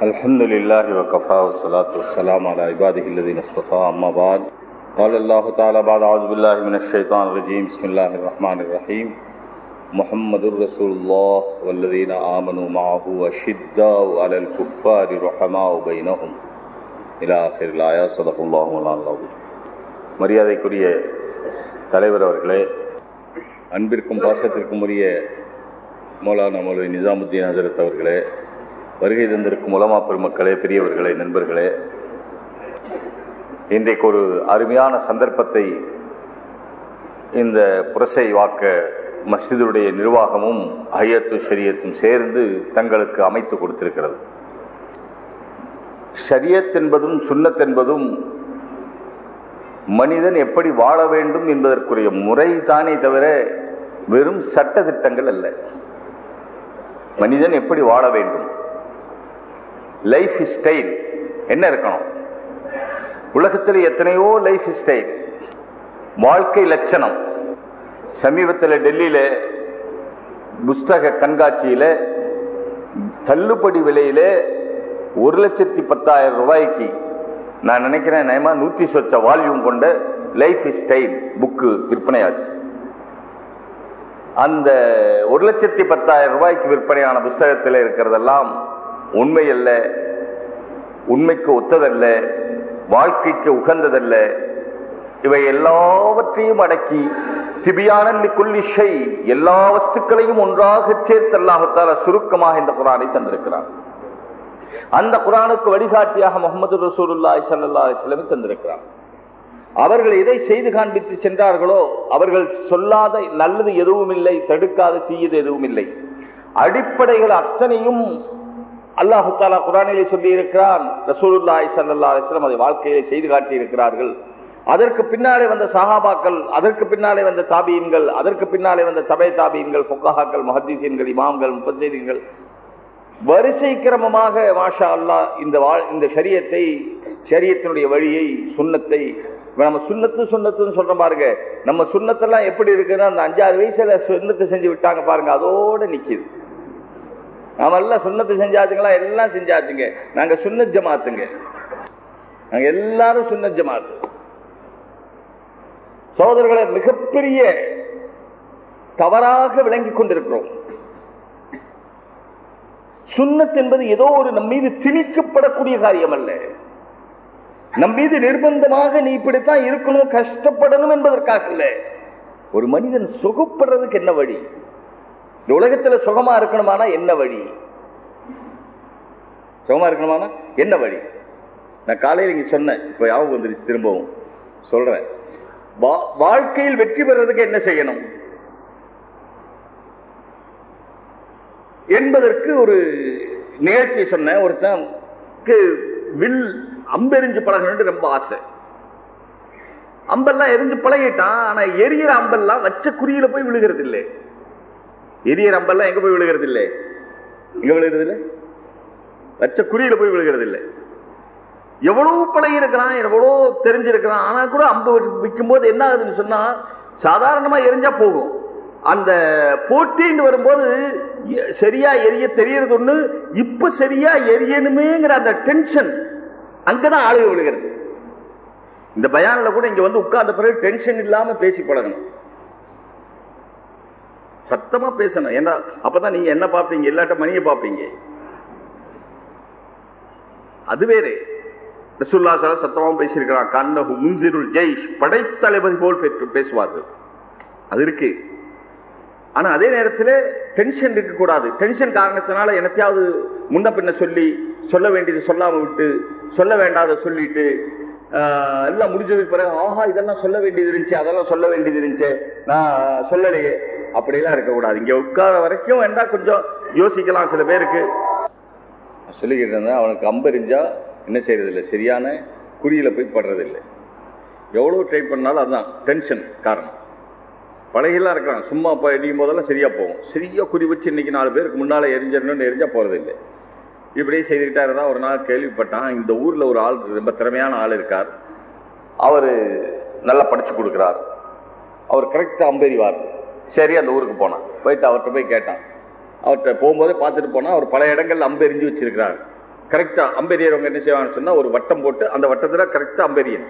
الحمد لله وكفى والصلاة والسلام على عباده الذين اصطفى أما بعد قال الله تعالى بعد أعوذ بالله من الشيطان الرجيم بسم الله الرحمن الرحيم محمد رسول الله والذين آمنوا معه أشداء على الكفار رحماء بينهم إلى آخر الآية صدق الله مولانا العظيم மரியாதைக்குரிய தலைவர் அவர்களே அன்பிற்கும் பாசத்திற்கும் உரிய மௌலானா மௌலவி நிசாமுத்தீன் ஹசரத் அவர்களே வருகை தந்திருக்கும் உலமா பெருமக்களே பெரியவர்களே நண்பர்களே. இன்றைக்கு ஒரு அருமையான சந்தர்ப்பத்தை இந்த புரசை வாக்க மஸ்ஜிதுடைய நிர்வாகமும் ஹையத்து ஷரியத்தும் சேர்ந்து தங்களுக்கு அமைத்து கொடுத்திருக்கிறது. ஷரியத் என்பதும் சுன்னத் என்பதும் மனிதன் எப்படி வாழ வேண்டும் என்பதற்குரிய முறை தானே தவிர வெறும் சட்ட திட்டங்கள் அல்ல. மனிதன் எப்படி வாழ வேண்டும்? லைஃப் ஸ்டைல் என்ன இருக்கணும்? உலகத்தில் எத்தனையோ லைஃப் ஸ்டைல் வாழ்க்கை லட்சணம். சமீபத்தில் டெல்லியில் புஸ்தக கண்காட்சியில் தள்ளுபடி விலையில் ஒரு லட்சத்தி பத்தாயிரம் ரூபாய்க்கு நான் நினைக்கிறேன் நயமா நூற்றி சொச்ச வால்யூம் கொண்ட லைஃப் ஸ்டைல் புக்கு விற்பனையாச்சு. அந்த ஒரு லட்சத்தி பத்தாயிரம் ரூபாய்க்கு விற்பனையான புஸ்தகத்தில் இருக்கிறதெல்லாம் உண்மை அல்ல உண்மைக்கு ஒத்ததல்ல வாழ்க்கைக்கு உகந்ததல்ல. இவை எல்லாவற்றையும் அடக்கி திபியானல்லி குல்லிஷை எல்லா வஸ்துக்களையும் ஒன்றாக சேர்த்து அல்லாஹத்தால சுருக்கமாக இந்த குரானை தந்திருக்கிறார் அந்த குரானுக்கு வழிகாட்டியாக முகமது ரசூலுல்லாய் சல்லா அலிஸ்லமை தந்திருக்கிறார் அவர்கள் எதை செய்து காண்பித்து சென்றார்களோ அவர்கள் சொல்லாத நல்லது எதுவும் இல்லை தடுக்காத தீயது எதுவும் இல்லை அடிப்படைகள் அத்தனையும் அல்லாஹு தாலா குரானிலே சொல்லி இருக்கிறான் ரசூலுல்லாய் சல்லா அலிஸ்லாம் அதை வாழ்க்கையிலே செய்து காட்டி இருக்கிறார்கள் அதற்கு பின்னாலே வந்த சஹாபாக்கள் அதற்கு பின்னாலே வந்த தாபியன்கள் அதற்கு பின்னாலே வந்த தபை தாபியன்கள் பொக்காஹாக்கள் மஹதீசீன்கள் இமாம்கள் முப்பசீன்கள் வரிசை கிரமமாக மாஷா அல்லா இந்த வாழ் இந்த சரியத்தை சரியத்தினுடைய வழியை சுண்ணத்தை நம்ம சுண்ணத்து சுண்ணத்துன்னு சொல்கிற பாருங்க. நம்ம சுண்ணத்தெல்லாம் எப்படி இருக்குன்னா அந்த அஞ்சாறு வயசில் சுண்ணத்தை செஞ்சு விட்டாங்க பாருங்க அதோடு நிற்கிது நாம எல்லாம் சுண்ணத்து செஞ்சாச்சுங்களா? எல்லாம் செஞ்சாச்சுங்க. நாங்க சுண்ண ஜமாத்துங்க. நாங்க எல்லாரும் சுண்ண ஜமாத்து. சகோதரர்களை மிகப்பெரிய தவறாக விளங்கி கொண்டிருக்கிறோம். சுண்ணத் என்பது ஏதோ ஒரு நம் மீது திணிக்கப்படக்கூடிய காரியம் அல்ல நம் மீது நிர்பந்தமாக நீ இப்படித்தான் இருக்கணும் கஷ்டப்படணும் என்பதற்காக இல்லை ஒரு மனிதன் சுகப்படுறதுக்கு என்ன வழி? இந்த உலகத்துல சுகமா இருக்கணுமானா என்ன வழி? சுகமா இருக்கணுமானா என்ன வழி? நான் காலையில் இங்க சொன்னேன் இப்ப யாவும் வந்துருச்சு திரும்பவும். சொல்றேன். வாழ்க்கையில் வெற்றி பெறதுக்கு என்ன செய்யணும்? என்பதற்கு ஒரு நிகழ்ச்சி சொன்ன ஒருத்தனுக்கு வில் அம்பெறிஞ்சு பழகணும்னு ரொம்ப ஆசை. அம்பெல்லாம் எரிஞ்சு பழகிட்டான் ஆனா எரியற அம்பெல்லாம் வச்ச குறியில போய் விழுகிறது இல்லை எரிய அம்பெல்லாம் எங்க போய் விழுகிறது இல்லை எங்க விழுகிறது இல்லை வச்ச குறியில போய் விழுகிறது இல்லை எவ்வளவு பழகி இருக்கிறான் எவ்வளோ தெரிஞ்சிருக்கிறான் ஆனா கூட அம்பு விற்கும் போது என்ன ஆகுதுன்னு சொன்னா சாதாரணமா எரிஞ்சா போகும். அந்த போட்டின்னு வரும்போது சரியா எரிய தெரியறது ஒண்ணு இப்ப சரியா எரியணுமேங்கிற அந்த டென்ஷன் அங்கதான் ஆளுக விழுகிறது. இந்த பயானில் கூட இங்க வந்து உட்கார்ந்த பிறகு டென்ஷன் இல்லாம பேசி பழகணும். சத்தமா பேசணும். ஏன்னா அப்பதான் நீங்க என்ன பார்ப்பீங்க? எல்லாட்ட மணியை பார்ப்பீங்க. அது வேறு. ரசுல்லா சார் சத்தமாக பேசியிருக்கிறான். கண்ணகு முந்திருள் ஜெய்ஷ் படைத்தளபதி போல் பேசுவார்கள். அது இருக்கு. ஆனா அதே நேரத்தில் டென்ஷன் இருக்கக்கூடாது. டென்ஷன் காரணத்தினால என்னத்தையாவது முன்ன பின்ன சொல்லி சொல்ல வேண்டியது சொல்லாம விட்டு சொல்ல வேண்டாத சொல்லிட்டு எல்லாம் முடிஞ்சதுக்கு பிறகு ஆஹா இதெல்லாம் சொல்ல வேண்டியது இருந்துச்சு அதெல்லாம் சொல்ல வேண்டியது இருந்துச்சு. நான் சொல்லலையே. அப்படியெல்லாம் இருக்கக்கூடாது. இங்கே உட்கார வரைக்கும் வேண்டாம் கொஞ்சம் யோசிக்கலாம் சில பேருக்கு. சொல்லிக்கிட்டு இருந்தேன் அவனுக்கு அம்பெறிஞ்சா என்ன செய்கிறதில்லை சரியான குறியில் போய் படுறதில்லை. எவ்வளோ ட்ரை பண்ணாலும் அதுதான் டென்ஷன் காரணம். பழகிலாம் இருக்கிறான் சும்மா இப்போ எரியும் போதெல்லாம் சரியாக போகும். சரியாக குறி வச்சு இன்றைக்கி நாலு பேருக்கு முன்னால் எரிஞ்சிடணும்னு எரிஞ்சால் போகிறதில்லை இப்படியே செய்துக்கிட்டா இருந்தால் ஒரு நாள் கேள்விப்பட்டான். இந்த ஊரில் ஒரு ஆள் ரொம்ப திறமையான ஆள் இருக்கார். அவர் நல்லா படித்து கொடுக்குறார். அவர் கரெக்டாக அம்பெறிவார் சரி அந்த ஊருக்கு போனான். போயிட்டு அவர்கிட்ட போய் கேட்டான். அவர்கிட்ட போகும்போதே பார்த்துட்டு போனால் அவர் பல இடங்கள்ல அம்பெறிஞ்சு வச்சிருக்கிறார். கரெக்டாக அம்பெரியறவங்க என்ன செய்வாங்கன்னு சொன்னால் ஒரு வட்டம் போட்டு அந்த வட்டத்தில் கரெக்டாக அம்பெரியன்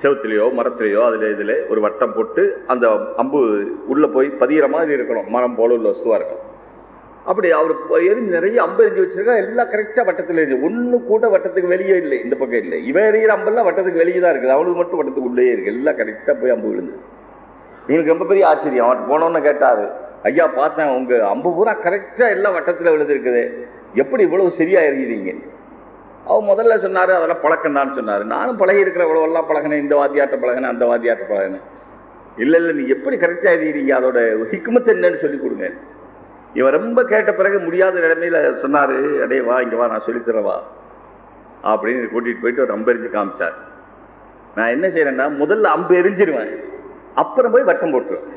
செவத்துலேயோ மரத்துலேயோ அதில் இதில் ஒரு வட்டம் போட்டு அந்த அம்பு உள்ளே போய் பதிகிற மாதிரி இருக்கணும். மரம் போல உள்ள வசுவாக இருக்கணும். அப்படி அவர் எரிஞ்சு நிறைய அம்பு எரிஞ்சு வச்சிருக்கா எல்லாம் கரெக்டாக வட்டத்தில் எரிஞ்சு. ஒன்று கூட வட்டத்துக்கு வெளியே இல்லை இந்த பக்கம் இல்லை. இவன் எறிகிற அம்பெல்லாம் வட்டத்துக்கு வெளியே தான் இருக்குது. அவனுக்கு மட்டும் வட்டத்துக்கு உள்ளே இருக்குது எல்லாம் கரெக்டாக போய் அம்பு விழுந்து எங்களுக்கு ரொம்ப பெரிய ஆச்சரியம். அவன் போனோன்னு கேட்டார். ஐயா பார்த்தேன். உங்கள் அம்பு பூரா கரெக்டாக எல்லாம் வட்டத்தில் விழுந்திருக்குது. எப்படி இவ்வளவு சரியாக எறிகிறீங்க அவன் முதல்ல சொன்னார் அதெல்லாம் பழக்கம் தான் சொன்னார். நானும் பழகி இருக்கிற எல்லாம் பழகினேன். இந்த வாத்தியாட்ட பழகினேன் அந்த வாத்தியாட்ட பழகினேன். இல்லை இல்லை நீ எப்படி கரெக்டாக எறிகிறீங்க அதோட ஹிக்மத்து என்னன்னு சொல்லி கொடுங்க. இவன் ரொம்ப கேட்ட பிறகு முடியாத நிலைமையில் சொன்னார் அடே வா இங்கே வா நான் சொல்லித்தரவா வா அப்படின்னு கூட்டிகிட்டு போயிட்டு ஒரு அம்பு எரிஞ்சு காமிச்சார். நான் என்ன செய்கிறேன்னா முதல்ல அம்பு எரிஞ்சிருவேன். அப்புறம் போய் வட்டம் போட்டுருவேன்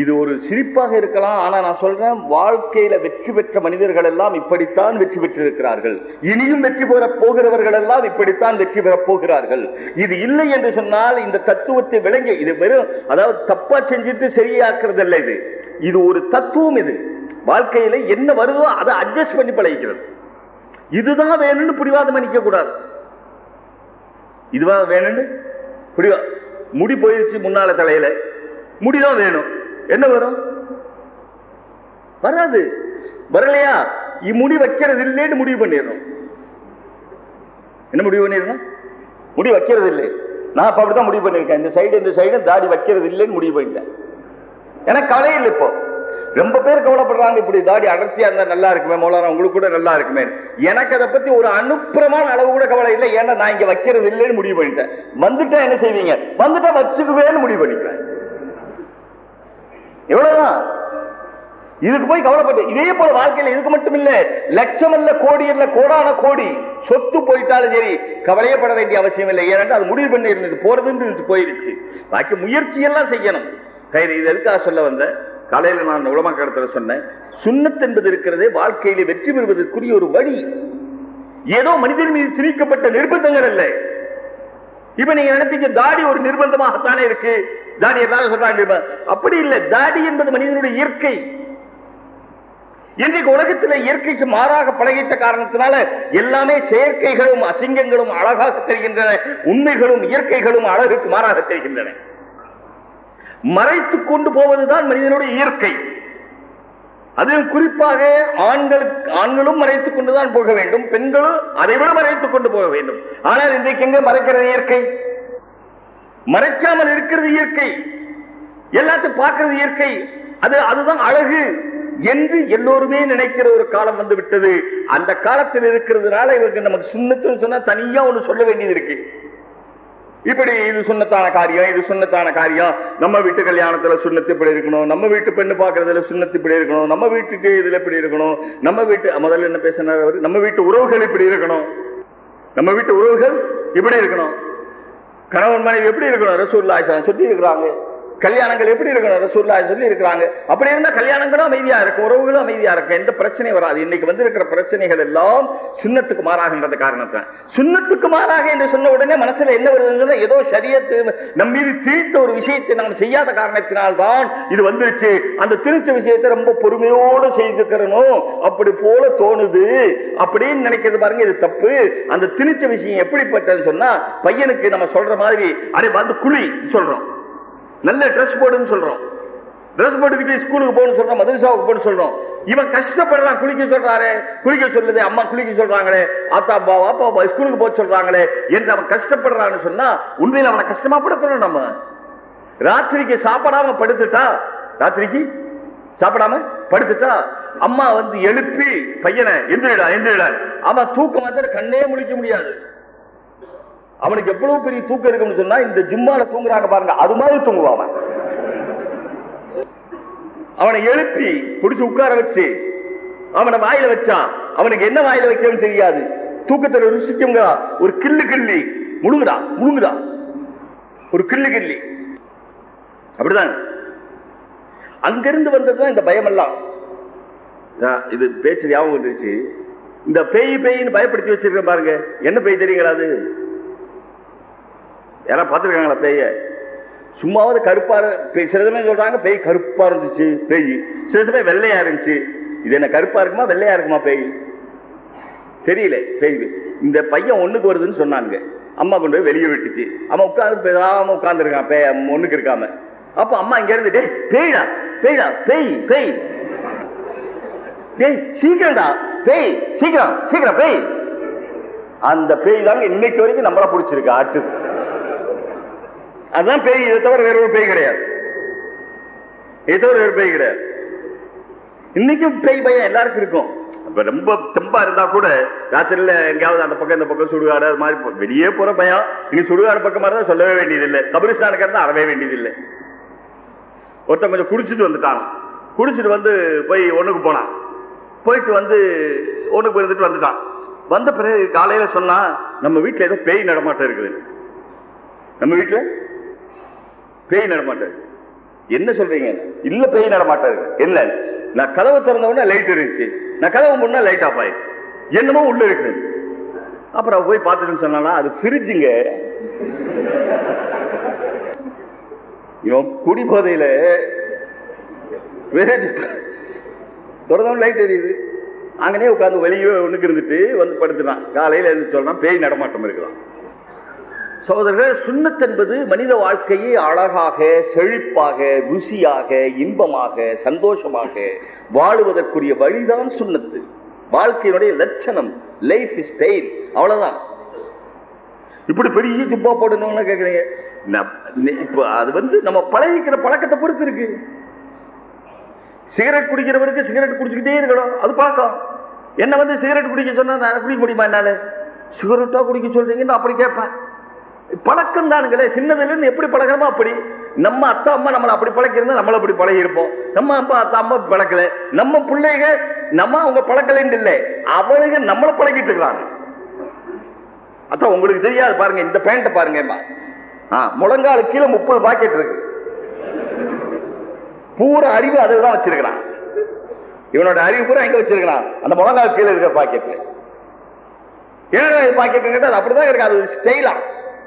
இது ஒரு சிரிப்பாக இருக்கலாம் ஆனா நான் சொல்றேன் வாழ்க்கையில வெற்றி பெற்ற மனிதர்கள் எல்லாம் இப்படித்தான் வெற்றி பெற்றிருக்கிறார்கள். இனியும் வெற்றி பெற போகிறவர்கள் எல்லாம் இப்படித்தான் வெற்றி பெற போகிறார்கள். இது இல்லை என்று சொன்னால் இந்த தத்துவத்தை விளங்கி இது வெறும் அதாவது தப்பா செஞ்சுட்டு சரியாக்குறது இல்லை இது. இது ஒரு தத்துவம் இது. வாழ்க்கையில என்ன வருதோ அதை அட்ஜஸ்ட் பண்ணி பழகிக்கிறது. இதுதான் வேணும்னு பிடிவாதம் பண்ணிக்க கூடாது இதுவா வேணும்னு பிடிவா முடி போயிருச்சு முன்னால தலையில. முடிதான் வேணும். என்ன வரும்? வராது. வரலையா? இம்முடி வைக்கிறது இல்லைன்னு முடிவு பண்ணிடணும். என்ன முடிவு பண்ணிடணும்? முடி வைக்கிறது இல்லை நான் இப்ப அப்படிதான் முடிவு பண்ணிருக்கேன் இந்த சைடு இந்த சைடு தாடி வைக்கிறது இல்லைன்னு முடிவு பண்ணிட்டேன். எனக்கு கலை இல்லை இப்போ. ரொம்ப பேர் கவலைப்படுறாங்க இப்படி தாடி அடர்த்தியா இருந்தா நல்லா இருக்குமே மௌலானா உங்களுக்கு கூட நல்லா இருக்குமே. எனக்கு அதை பத்தி ஒரு அனுப்புறமான அளவு கூட கவலை இல்லை ஏன்னா நான் இங்க வைக்கிறது இல்லைன்னு முடிவு பண்ணிட்டேன். வந்துட்டா என்ன செய்வீங்க? வந்துட்டா வச்சுக்குவேன்னு முடிவு பண்ணிக்கிறேன் எவ்வளவுதான்? இதுக்கு போய் கவலைப்பட்டு இதே போல வாழ்க்கையில இதுக்கு மட்டும் இல்ல லட்சம் அல்ல கோடி இல்ல கோடான கோடி சொத்து போயிட்டாலும் சரி கவலையப்பட வேண்டிய அவசியம் இல்லை. ஏன்னா அது முடிவு பண்ணி இருந்தது போறதுன்னு போயிருச்சு பாக்கி முயற்சி எல்லாம் செய்யணும். கயிறு இது எதுக்காக சொல்ல வந்தேன்? காலையில நான் உலமாக்கடத்துல சொன்னேன் சுண்ணத் என்பது இருக்கிறதே வாழ்க்கையில வெற்றி பெறுவதற்குரிய ஒரு வழி. ஏதோ மனிதன் மீது திணிக்கப்பட்ட நிர்பந்தங்கள் அல்ல. இப்ப நீங்க நினைப்பீங்க தாடி ஒரு நிர்பந்தமாகத்தானே இருக்கு? தாடி எல்லாரும் சொல்றாங்க அப்படி இல்லை. தாடி என்பது மனிதனுடைய இயற்கை. இன்றைக்கு உலகத்தில் இயற்கைக்கு மாறாக பழகிட்ட காரணத்தினால எல்லாமே செயற்கைகளும் அசிங்கங்களும் அழகாக தெரிகின்றன. உண்மைகளும் இயற்கைகளும் அழகுக்கு மாறாக தெரிகின்றன. மறைத்துக் கொண்டு போவதுதான் மனிதனுடைய இயற்கை. அதிலும் குறிப்பாக ஆண்களுக்கு ஆண்களும் மறைத்துக் கொண்டுதான் போக வேண்டும். பெண்களும் அதை விட மறைத்துக் கொண்டு போக வேண்டும். ஆனால் இன்றைக்கு எங்க மறைக்கிறது இயற்கை? மறைக்காமல் இருக்கிறது இயற்கை. எல்லாத்தையும் பார்க்கிறது இயற்கை. அது அதுதான் அழகு என்று எல்லோருமே நினைக்கிற ஒரு காலம் வந்து விட்டது. அந்த காலத்தில் இருக்கிறதுனால இவருக்கு நமக்கு சுண்ணத்துன்னு சொன்னா தனியா ஒண்ணு சொல்ல வேண்டியது இருக்கு. இப்படி இது சுண்ணத்தான காரியம் இது சுண்ணத்தான காரியம் நம்ம வீட்டு கல்யாணத்துல சுண்ணத்து இப்படி இருக்கணும் நம்ம வீட்டு பெண்ணு பாக்குறதுல சுண்ணத்து இப்படி இருக்கணும் நம்ம வீட்டுக்கு இதுல இப்படி இருக்கணும் நம்ம வீட்டு முதல்ல என்ன பேசினார் அவரு? நம்ம வீட்டு உறவுகள் இப்படி இருக்கணும். நம்ம வீட்டு உறவுகள் இப்படி இருக்கணும். கணவன் மனைவி எப்படி இருக்கணும்? ரசூல்லா சொல்லி இருக்கிறாங்க கல்யாணங்கள் எப்படி இருக்கணும்? ரசூல்லா சொல்லி இருக்கிறாங்க. அப்படி இருந்தா கல்யாணங்களும் அமைதியா இருக்கும் உறவுகளும் அமைதியா இருக்கும். எந்த பிரச்சனையும் வராது. இன்னைக்கு வந்திருக்கிற பிரச்சனைகள் எல்லாம் சுண்ணத்துக்கு மாறாகின்றது காரணத்தை சுண்ணத்துக்கு மாறாக என்று சொன்ன உடனே மனசுல என்ன வருதுன்னு ஏதோ சரியத்து நம் மீது திரித்த ஒரு விஷயத்தை நாம் செய்யாத காரணத்தினால் தான் இது வந்துருச்சு. அந்த திணிச்ச விஷயத்தை ரொம்ப பொறுமையோடு செய்திருக்கிறனும் அப்படி போல தோணுது. அப்படின்னு நினைக்கிறது பாருங்க இது தப்பு. அந்த திணிச்ச விஷயம் எப்படிப்பட்டதுன்னு சொன்னா பையனுக்கு நம்ம சொல்ற மாதிரி அடே வந்து குழி சொல்றோம். நல்ல ட்ரெஸ் போடுன்னு சொல்றோம். ட்ரெஸ் போட்டுக்கிட்டு ஸ்கூலுக்கு போகணும்னு சொல்றோம் மதரசாவுக்கு போகணும்னு சொல்றோம். இவன் கஷ்டப்படுறான் குளிக்க சொல்றாரு. குளிக்க சொல்லுது அம்மா குளிக்க சொல்றாங்களே. ஆத்தா அப்பா அப்பா ஸ்கூலுக்கு போக சொல்றாங்களே. என்று அவன் கஷ்டப்படுறான்னு சொன்னா உண்மையில் அவனை கஷ்டமா படுத்தணும் நம்ம. ராத்திரிக்கு சாப்பிடாம படுத்துட்டா ராத்திரிக்கு சாப்பிடாம படுத்துட்டா அம்மா வந்து எழுப்பி பையனை எந்திரிடா எந்திரிடா. அவன் தூக்கம் வந்து கண்ணே முழிக்க முடியாது. அவனுக்கு எவ்வளவு பெரிய தூக்கம் இருக்கும்னு சொன்னா இந்த ஜிம்மால தூங்குறாங்க பாருங்க அது மாதிரி தூங்குவான் அவன். அவனை எழுப்பி பிடிச்சு உட்கார வச்சு அவனை வாயில வச்சான். அவனுக்கு என்ன வாயில வைக்கணும்னு தெரியாது. தூக்கத்தில் ருசிக்குங்க ஒரு கில்லு கிள்ளி முழுங்குடா முழுங்குடா ஒரு கில்லு கிள்ளி அப்படிதான்? அங்கிருந்து வந்ததுதான் இந்த பயம் எல்லாம் இது பேச்சு ஞாபகம் வந்துருச்சு. இந்த பேய் பேயின்னு பயப்படுத்தி வச்சிருக்கேன் பாருங்க. என்ன பேய் தெரியுங்களா அது? யாராவது பார்த்துருக்காங்களா பேய? சும்மாவது கருப்பாக சில சமயம் சொல்கிறாங்க பேய் கருப்பாக இருந்துச்சு பேய் சில சமயம் வெள்ளையாக இருந்துச்சு. இது என்ன கருப்பாக இருக்குமா வெள்ளையாக இருக்குமா பேய்? தெரியல பேய். இந்த பையன் ஒன்றுக்கு வருதுன்னு சொன்னாங்க. அம்மா கொண்டு போய் வெளியே விட்டுச்சு. அவன் உட்காந்து பேசாமல் உட்காந்துருக்கான் பே ஒன்றுக்கு இருக்காம. அப்போ அம்மா இங்கே இருந்து டேய் பேய்டா பேய்டா பேய் பேய். டேய் சீக்கிரம்டா பேய் சீக்கிரம் சீக்கிரம் பேய். அந்த பேய் தாங்க இன்னைக்கு வரைக்கும் நம்மளா பிடிச்சிருக்கு ஆட்டு. அதுதான் பேய் இதை தவிர வேற ஒரு பேய் கிடையாது. இதை தவிர வேற பேய் கிடையாது. இன்னைக்கும் பேய் பயம் எல்லாருக்கும் இருக்கும். இப்ப ரொம்ப தெம்பா இருந்தா கூட ராத்திரில எங்கேயாவது அந்த பக்கம் இந்த பக்கம் சுடுகாடு அது மாதிரி வெளியே போற பயம் இனி சுடுகாடு பக்கமா இருந்தா சொல்லவே வேண்டியதில்லை. கபிரிஸ்தானுக்கு இருந்தா அறவே வேண்டியதில்லை. ஒருத்தன் கொஞ்சம் குடிச்சிட்டு வந்துட்டான். குடிச்சிட்டு வந்து போய் ஒண்ணுக்கு போனான். போயிட்டு வந்து ஒண்ணுக்கு போயிருந்துட்டு வந்துட்டான். வந்த பிறகு காலையில சொன்னா நம்ம வீட்டுல ஏதோ பேய் நடமாட்டம் இருக்குது. நம்ம வீட்டுல பேய் நடமாட்டம் என்ன சொல்றீங்க? இல்ல பேய் நடமாட்டம் இல்ல நான் கதவை திறந்த உடனே லைட் இருந்துச்சு. நான் கதவு முன்னா லைட் ஆஃப் ஆயிடுச்சு. என்னமோ உள்ள இருக்குது. அப்புறம் போய் பார்த்துட்டு சொன்னா அது ஃப்ரிட்ஜுங்க இவன் குடி போதையில திறந்தவன் லைட் எரியுது. அங்கனே உட்காந்து வெளியே ஒண்ணுக்கு இருந்துட்டு வந்து படுத்துட்டான். காலையில இருந்து சொல்றான் பேய் நடமாட்டம் இருக்கலாம் சோதரர்கள் சுண்ணத் என்பது மனித வாழ்க்கையை அழகாக செழிப்பாக ருசியாக இன்பமாக சந்தோஷமாக வாழுவதற்குரிய வழிதான் சுண்ணத்து. வாழ்க்கையினுடைய லட்சணம் லைஃப் இஸ் ஸ்டைல் அவ்வளவுதான். இப்படி பெரிய துப்பா போடணும்னு கேக்குறீங்க. இப்போ இப்ப அது வந்து நம்ம பழகிக்கிற பழக்கத்தை பொறுத்து இருக்கு. சிகரெட் குடிக்கிறவருக்கு சிகரெட் குடிச்சுக்கிட்டே இருக்கணும். அது பழக்கம். என்ன வந்து சிகரெட் குடிக்க சொன்னா நான் குடிக்க முடியுமா என்னால? சிகரெட்டா குடிக்க சொல்றீங்கன்னு அப்படி கேட்பேன். பழக்கம் தானுங்களே சின்னதுல இருந்து எப்படி பழகிறோமோ அப்படி. நம்ம அத்தா அம்மா நம்மளை அப்படி பழக்கிருந்தா நம்மள அப்படி பழகி இருப்போம் நம்ம அப்பா அத்தா அம்மா பழக்கல. நம்ம பிள்ளைக நம்ம அவங்க பழக்கலன்னு இல்லை. அவனுங்க நம்மளை பழகிட்டு இருக்கிறாங்க. அதான் உங்களுக்கு தெரியாது பாருங்க இந்த பேண்ட பாருங்க முழங்கால கீழே முப்பது பாக்கெட் இருக்கு. பூரா அறிவு அதில் தான் வச்சிருக்கிறான். இவனோட அறிவு பூரா எங்க வச்சிருக்கிறான்? அந்த முழங்கால் கீழே இருக்கிற பாக்கெட்ல ஏன்னா பாக்கெட் அது அப்படிதான் இருக்கு அது ஸ்டைலா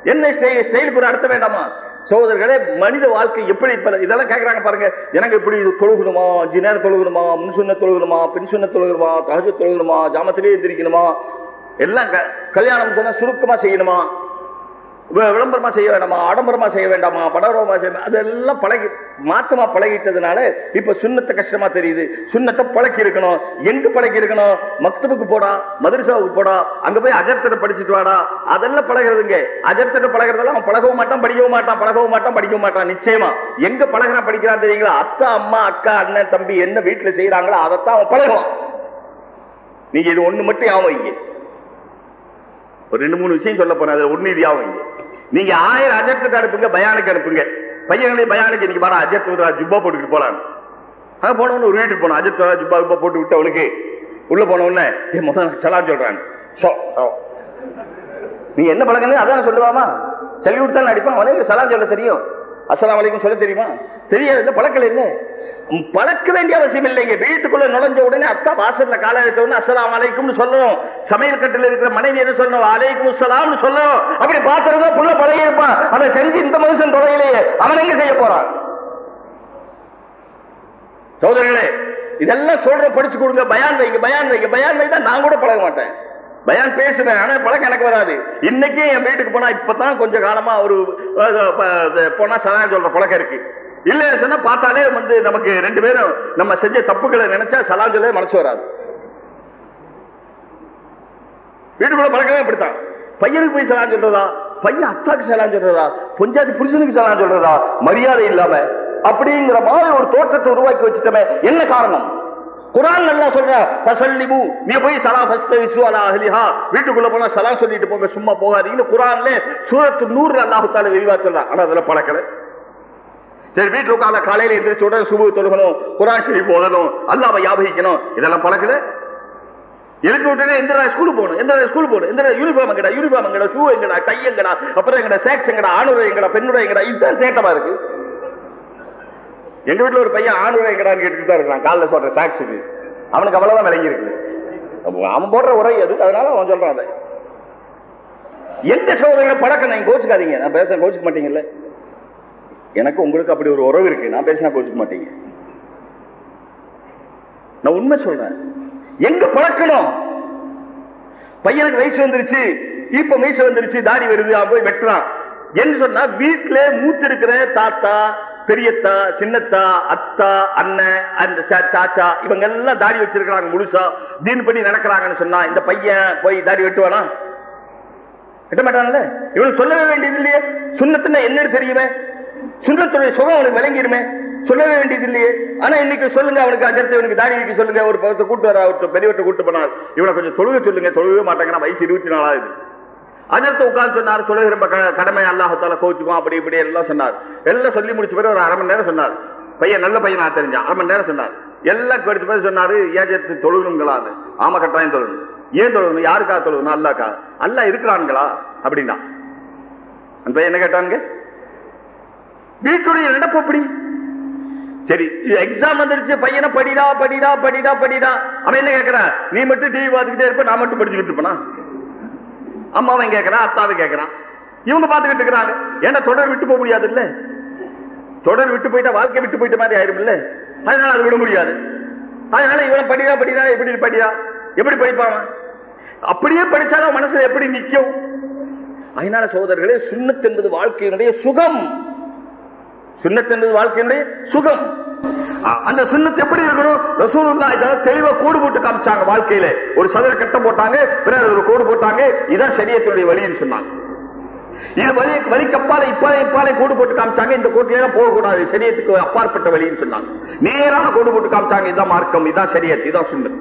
என்ன ஸ்டைலுக்கு ஒரு அர்த்தம் வேண்டாமா? சோதர்களே மனித வாழ்க்கை எப்படி இதெல்லாம் கேட்கறாங்க பாருங்க. எனக்கு இப்படி இது தொழுகணுமா? அஞ்சு நேரம் தொழுகணுமா? முன் சொன்ன தொழுகணுமா? பின் சொன்ன தொழுகணுமா? தகஜ தொழுகணுமா? ஜாமத்திலே எந்திரிக்கணுமா? எல்லாம் க- கல்யாணம் சொன்னா சுருக்கமா செய்யணுமா? வி- விளம்பரமா செய்ய வேண்டாமா? ஆடம்பரமா செய்ய வேண்டாமா? படரமா செய்ய அதெல்லாம் பழகி மாத்தமா பழகிட்டதுனால இப்ப சுண்ணத்தை கஷ்டமா தெரியுது. சுண்ணத்தை பழக்கி இருக்கணும். எங்கு பழக்கி இருக்கணும்? மக்தபுக்கு போடா மதுரசாவுக்கு போடா அங்க போய் அஜர்த்தனை படிச்சுட்டு வாடா. அதெல்லாம் பழகிறதுங்க. அஜர்த்தனை பழகிறதெல்லாம் அவன் பழகவும் மாட்டான் படிக்கவும் மாட்டான் பழகவும் மாட்டான் படிக்கவும் மாட்டான். நிச்சயமா. எங்க பழகிறான் படிக்கிறான் தெரியுங்களா? அத்தா அம்மா அக்கா அண்ணன் தம்பி என்ன வீட்டுல செய்யறாங்களோ அதைத்தான் அவன் பழகுவான். நீங்க இது ஒண்ணு மட்டும் ஞாபகம் வைங்க. ஒரு ரெண்டு மூணு விஷயம் சொல்ல போறேன். அது ஒண்ணு இங்கே. நீங்க ஆயிரம் அஜர்த்துக்கு அனுப்புங்க பயானுக்கு அனுப்புங்க. பையன்களை பயானுக்கு இன்னைக்கு வாடா அஜர்த்து ஜுப்பா போட்டுக்கிட்டு போலாம் அங்க போன உடனே ஒரு வீட்டுக்கு போனோம். அஜித் ஜுப்பா ஜுப்பா போட்டு விட்டவனுக்கு உள்ள போன உடனே ஏ முதல்ல சலாம் சொல்றாங்க சோ, நீ என்ன பழக்கம் அதான் சொல்லுவாமா? சல்யூட் தான் அடிப்பான். அவனுக்கு சலாம் சொல்ல தெரியும். அஸ்ஸலாமு அலைக்கும் சொல்ல தெரியுமா? தெரியாது இல்ல பழக்கல இல்லை. பழக்க வேண்டிய அவசியம் இல்லைங்க வீட்டுக்குள்ள நுழைஞ்ச உடனே அக்கா வாசல்ல கால எடுத்த உடனே அஸ்ஸலாமு அலைக்கும்னு சொல்லணும். சமையல் கட்டில இருக்கிற மனைவி என்ன சொல்லணும்? அலைக்கும் சலாம்னு சொல்லணும். அப்படி பாத்துறதா புள்ள பழகி இருப்பான் அதை செஞ்சு இந்த மனுஷன் தொலையிலேயே. அவன் எங்க செய்ய போறான்? சோதரிகளே இதெல்லாம் சொல்ற படிச்சு கொடுங்க. பயான் வைங்க பயான் வைங்க. பயான் வைத்தா நான் கூட பழக மாட்டேன். பயான் பேசுவேன். ஆனா பழக்கம் எனக்கு வராது. இன்னைக்கு என் வீட்டுக்கு போனா இப்பதான் கொஞ்சம் காலமா ஒரு போனா சதா சொல்ற பழக்கம் இருக்கு. இல்ல சொன்னா பார்த்தாலே வந்து நமக்கு ரெண்டு பேரும் நம்ம செஞ்ச தப்புகளை நினைச்சா சலாஞ்சலே சொல்லவே மனசு வராது. வீட்டுக்குள்ள பழக்கமே அப்படித்தான் பையனுக்கு போய் சலாம் சொல்றதா? பையன் அத்தாக்கு சலாம் சொல்றதா? பொஞ்சாதி புருஷனுக்கு சலாம் சொல்றதா? மரியாதை இல்லாம. அப்படிங்கிற மாதிரி ஒரு தோற்றத்தை உருவாக்கி வச்சுட்டோமே என்ன காரணம்? குரான் நல்லா சொல்ற பசல்லிபு நீ போய் சலா ஃபஸ்ட் விசுவாலா அஹ்லிஹா. வீட்டுக்குள்ள போனா சலா சொல்லிட்டு போங்க சும்மா போகாதீங்கன்னு குரான்ல சூரத்து நூறு அல்லாஹு தால விரிவா சொல்றான். ஆனா அதுல பழக்கலை. சரி வீட்டில் உட்கார்ந்த காலையில எந்திரிச்ச உடனே சுபு தொழுகணும் குரான் போதணும் அல்லாம யாபகிக்கணும் இதெல்லாம் பழக்கல? எழுப்பி விட்டுனே எந்த ஸ்கூலுக்கு போகணும் எந்த ஸ்கூல் போகணும் எந்த யூனிஃபார்ம் எங்கடா யூனிஃபார்ம் எங்கடா ஷூ எங்கடா டை எங்கடா அப்புறம் எங்கடா சேக்ஸ் எங்கடா ஆணுரை எங்கடா பெண்ணுரை எங்கடா இதுதான் தேட்டமா இருக்கு. எங்க வீட்டுல ஒரு பையன் ஆணுரை எங்கடான்னு கேட்டுட்டு தான் இருக்கான் காலைல சொல்ற சாக்ஸுக்கு அவனுக்கு அவ்வளவுதான் விளங்கி இருக்கு. அவன் போடுற உரை அது அதனால அவன் சொல்றான் அதை. எந்த சோதனை பழக்கம்? நீங்க கோச்சுக்காதீங்க. நான் பேச கோச்சுக்க மாட்டீங்கல்ல. எனக்கு உங்களுக்கு அப்படி ஒரு உறவு இருக்கு. நான் பேசினா கோச்சுக்க மாட்டீங்க. நான் உண்மை சொல்றேன். எங்க பழக்கணும்? பையனுக்கு வயசு வந்துருச்சு. இப்ப வயசு வந்துருச்சு. தாடி வருது. அவன் போய் வெட்டுறான். என்று சொன்னா வீட்டுல மூத்து இருக்கிற தாத்தா பெரியத்தா சின்னத்தா அத்தா அண்ணன் அந்த சா- சாச்சா இவங்க எல்லாம் தாடி வச்சிருக்கிறாங்க முழுசா. தீன் பண்ணி நடக்கிறாங்கன்னு சொன்னா இந்த பையன் போய் தாடி வெட்டுவானா? வெட்ட மாட்டான்ல. இவனுக்கு சொல்லவே வேண்டியது இல்லையே. சுண்ணத்துன்னா என்னன்னு தெரியுமே. சுண்ணத்துடைய சுகம் அவனுக்கு விளங்கிருமே சொல்லவே வேண்டியது இல்லையே ஆனா இன்னைக்கு சொல்லுங்க அவனுக்கு அஜர்த்து இவனுக்கு தாடி வைக்க சொல்லுங்க. ஒரு பக்கத்தை கூட்டு வர ஒருத்தர் பெரியவர்கிட்ட கூட்டு போனார். இவனை கொஞ்சம் தொழுக சொல்லுங்க தொழுகவே மாட்டாங்கன்னா வயசு இருபத்தி நாலாவது அஜர்த்து உட்கார்ந்து சொன்னார் தொழுகிற கடமை அல்லாஹத்தால கோச்சுக்கும் அப்படி இப்படி எல்லாம் சொன்னார். எல்லாம் சொல்லி முடிச்ச பிறகு ஒரு அரை மணி நேரம் சொன்னார். பையன் நல்ல பையனா தெரிஞ்சான். அரை மணி நேரம் சொன்னார். எல்லாம் கடிச்ச பிறகு சொன்னாரு ஏஜத்து தொழுகணுங்களான்னு? ஆமா கட்டாயம் தொழுகணும். ஏன் தொழுகணும்? யாருக்கா தொழுகணும்? அல்லாக்கா? அல்லா இருக்கிறான்களா? அப்படின்னா. அந்த பையன் என்ன கேட்டானுங்க? வீட்டுடைய நடப்பு அப்படி சரி எக்ஸாம் வந்துருச்சு பையனை படிடா படிடா படிடா படிடா. அவன் என்ன கேட்கறான் நீ மட்டும் டிவி பார்த்துக்கிட்டே இருப்ப நான் மட்டும் படிச்சுக்கிட்டு இருப்பேனா? அம்மாவன் கேட்கறான் அத்தாவும் கேட்கறான் இவங்க பார்த்துக்கிட்டு இருக்கிறாங்க. ஏன்னா தொடர் விட்டு போக முடியாது இல்ல தொடர் விட்டு போயிட்டா வாழ்க்கை விட்டு போயிட்ட மாதிரி ஆயிரும் இல்ல அதனால அது விட முடியாது. அதனால இவனை படிடா படிடா எப்படி படிடா? எப்படி படிப்பான் அப்படியே படிச்சாலும் மனசுல எப்படி நிற்கும் அதனால சோதரர்களே சுண்ணத்து என்பது வாழ்க்கையினுடைய சுகம். சுண்ணத் என்பது வாழ்க்கையினுடைய சுகம். அந்த சுண்ணத் எப்படி இருக்கணும்? ரசூலுல்லாஹி ஸல்லல்லாஹு அலைஹி தெளிவா கோடு போட்டு காமிச்சாங்க வாழ்க்கையில. ஒரு சதுர கட்டம் போட்டாங்க பிறகு ஒரு கோடு போட்டாங்க. இதான் சரியத்துடைய வழின்னு சொன்னாங்க. இது வழி வழிக்கு அப்பால இப்பால இப்பாலே கோடு போட்டு காமிச்சாங்க. இந்த கோட்டில போக கூடாது சரியத்துக்கு அப்பாற்பட்ட வழின்னு சொன்னாங்க. நேரான கோடு போட்டு காமிச்சாங்க. இதான் மார்க்கம் இதான் சரியத்து இதான் சுண்ணத்.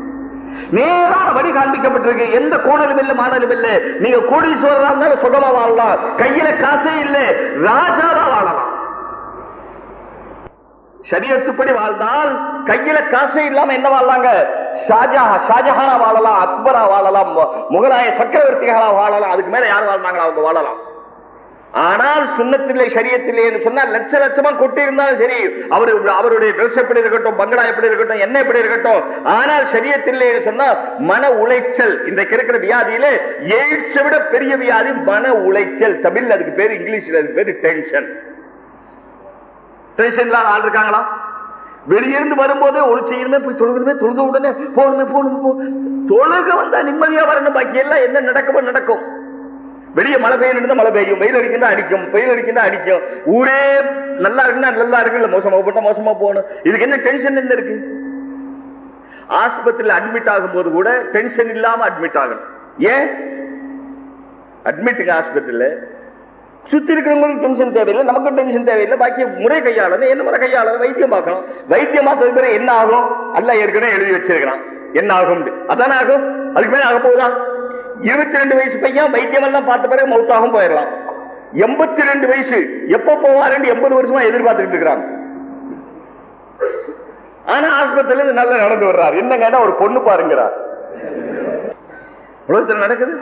நேரான வழி காண்பிக்கப்பட்டிருக்கு. எந்த கோணலும் இல்ல மாணலும் இல்ல. நீங்க கோடீஸ்வரரா இருந்தாலும் சுகமா வாழலாம். கையில காசே இல்ல. ராஜாவா வாழலாம். சரியத்துப்படி வாழ்ந்தால் கையில காசே இல்லாம என்ன வாழலாங்க ஷாஜஹா ஷாஜஹானா வாழலாம் அக்பரா வாழலாம் முகலாய சக்கரவர்த்திகளா வாழலாம் அதுக்கு மேல யார் வாழ்ந்தாங்களா அவங்க வாழலாம். ஆனால் சுண்ணத்திலே சரியத்திலே சொன்னா லட்ச லட்சமா கொட்டி இருந்தாலும் சரி அவரு அவருடைய ட்ரெஸ் எப்படி இருக்கட்டும் பங்களா எப்படி இருக்கட்டும் என்ன எப்படி இருக்கட்டும் ஆனால் சரியத்திலே சொன்னா மன உளைச்சல். இன்றைக்கு இருக்கிற வியாதியிலே எய்ட்ஸ் விட பெரிய வியாதி மன உளைச்சல். தமிழ் அதுக்கு பேரு இங்கிலீஷ்ல அதுக்கு பேரு டென்ஷன். டென்ஷன் இல்லாத ஆள் இருக்காங்களா? வெளியிருந்து வரும்போது ஒரு செய்யணுமே போய் தொழுகணுமே தொழுக உடனே போகணுமே போகணுமே போ தொழுக வந்தா நிம்மதியா வரணும். பாக்கி எல்லாம் என்ன நடக்குமோ நடக்கும். வெளியே மழை பெய்யணும் மழை பெய்யும். வெயில் அடிக்கின்றா அடிக்கும் வெயில் அடிக்கின்றா அடிக்கும். ஊரே நல்லா இருக்குன்னா நல்லா இருக்கு இல்ல மோசமா போட்டா மோசமா போகணும். இதுக்கு என்ன டென்ஷன் என்ன இருக்கு? ஆஸ்பத்திரியில் அட்மிட் ஆகும்போது கூட டென்ஷன் இல்லாம அட்மிட் ஆகணும். ஏன்? அட்மிட்டுங்க ஆஸ்பத்திரியில் சுத்தி இருக்கிறவங்களுக்கு டென்ஷன் தேவையில்லை நமக்கு டென்ஷன் தேவையில்லை. பாக்கி முறை கையாளணும். என்ன முறை கையாளணும்? வைத்தியம் பார்க்கணும். வைத்தியம் பார்த்தது பிறகு என்ன ஆகும்? அல்ல ஏற்கனவே எழுதி வச்சிருக்கிறான். என்ன ஆகும்? அதானே ஆகும்? அதுக்கு மேலே ஆக போகுதா? இருபத்தி ரெண்டு வயசு பையன் வைத்தியம் எல்லாம் பார்த்த பிறகு மௌத்தாகவும் போயிடலாம். எண்பத்தி ரெண்டு வயசு. எப்ப போவாருன்னு எண்பது வருஷமா எதிர்பார்த்துட்டு இருக்கிறாங்க ஆனா ஆஸ்பத்திரியில இருந்து நல்லா நடந்து வர்றாரு. என்ன கேட்டா ஒரு பொண்ணு பாருங்கிறார். உலகத்தில் நடக்குது?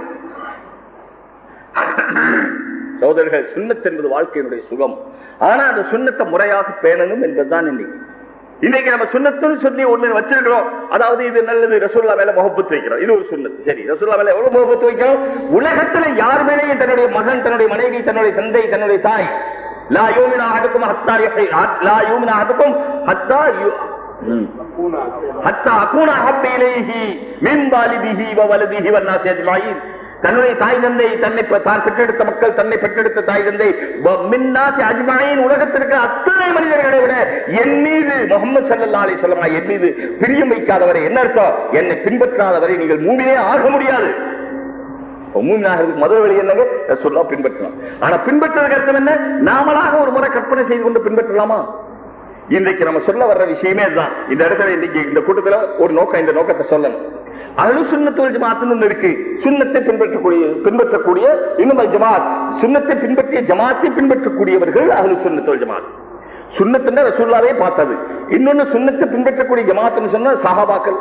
சகோதரர்கள் சுண்ணத் என்பது வாழ்க்கையினுடைய சுகம். ஆனா அந்த சுண்ணத்தை முறையாக பேணணும் என்பதுதான் இன்னைக்கு இன்னைக்கு நம்ம சுண்ணத்துன்னு சொல்லி ஒண்ணு வச்சிருக்கிறோம். அதாவது இது நல்லது ரசூல்லா மேல முகப்பத்து வைக்கிறோம். இது ஒரு சுண்ணத் சரி ரசூல்லா மேல எவ்வளவு முகப்பத்து வைக்கிறோம்? உலகத்துல யார் மேலேயும் தன்னுடைய மகன் தன்னுடைய மனைவி தன்னுடைய தந்தை தன்னுடைய தாய் லா யூமினா அஹதுக்கும் ஹத்தா லா யூமினா அஹதுக்கும் ஹத்தா. ஹத்தா அகூன அஹப்ப இலைஹி மின் வாலிதிஹி வ வலதிஹி வன்னாசி அஜ்மாயின். தன்னுடைய தாய் தந்தை தன்னை தான் பெற்றெடுத்த மக்கள் தன்னை பெற்றெடுத்த தாய் தந்தை. வ மின்னாசி அஜ்மாயின் உலகத்திற்கு அத்தனை மனிதர்களை விட என் மீது முகமது ஸல்லல்லாஹு அலைஹி வஸல்லம் என் மீது பிரியம் வைக்காதவரை என்ன அர்த்தம்? என்னை பின்பற்றாதவரை நீங்கள் மூமினே ஆக முடியாது. மூமினாகிறதுக்கு முதல் வழி என்னங்க? சொல்லா பின்பற்றலாம். ஆனா பின்பற்றுறதுக்கு அர்த்தம் என்ன? நாமளாக ஒரு முறை கற்பனை செய்து கொண்டு பின்பற்றலாமா? இன்றைக்கு நம்ம சொல்ல வர்ற விஷயமே தான் இந்த இடத்துல இன்னைக்கு இந்த கூட்டத்தில் ஒரு நோக்கம் இந்த நோக்கத்தை சொல்லணும். அழு சுண்ணத்துவல் ஜமாத்துன்னு ஒன்று இருக்கு. சுண்ணத்தை பின்பற்றக்கூடிய பின்பற்றக்கூடிய இன்னும் அது ஜமாத் சுண்ணத்தை பின்பற்றிய ஜமாத்தை பின்பற்றக்கூடியவர்கள் அழு சுண்ணத்துவல் ஜமாத் சுண்ணத்துன்னா ரசூல்லாவே பார்த்தது. இன்னொன்னு சுண்ணத்தை பின்பற்றக்கூடிய ஜமாத்துன்னு சொன்னா சஹாபாக்கள்.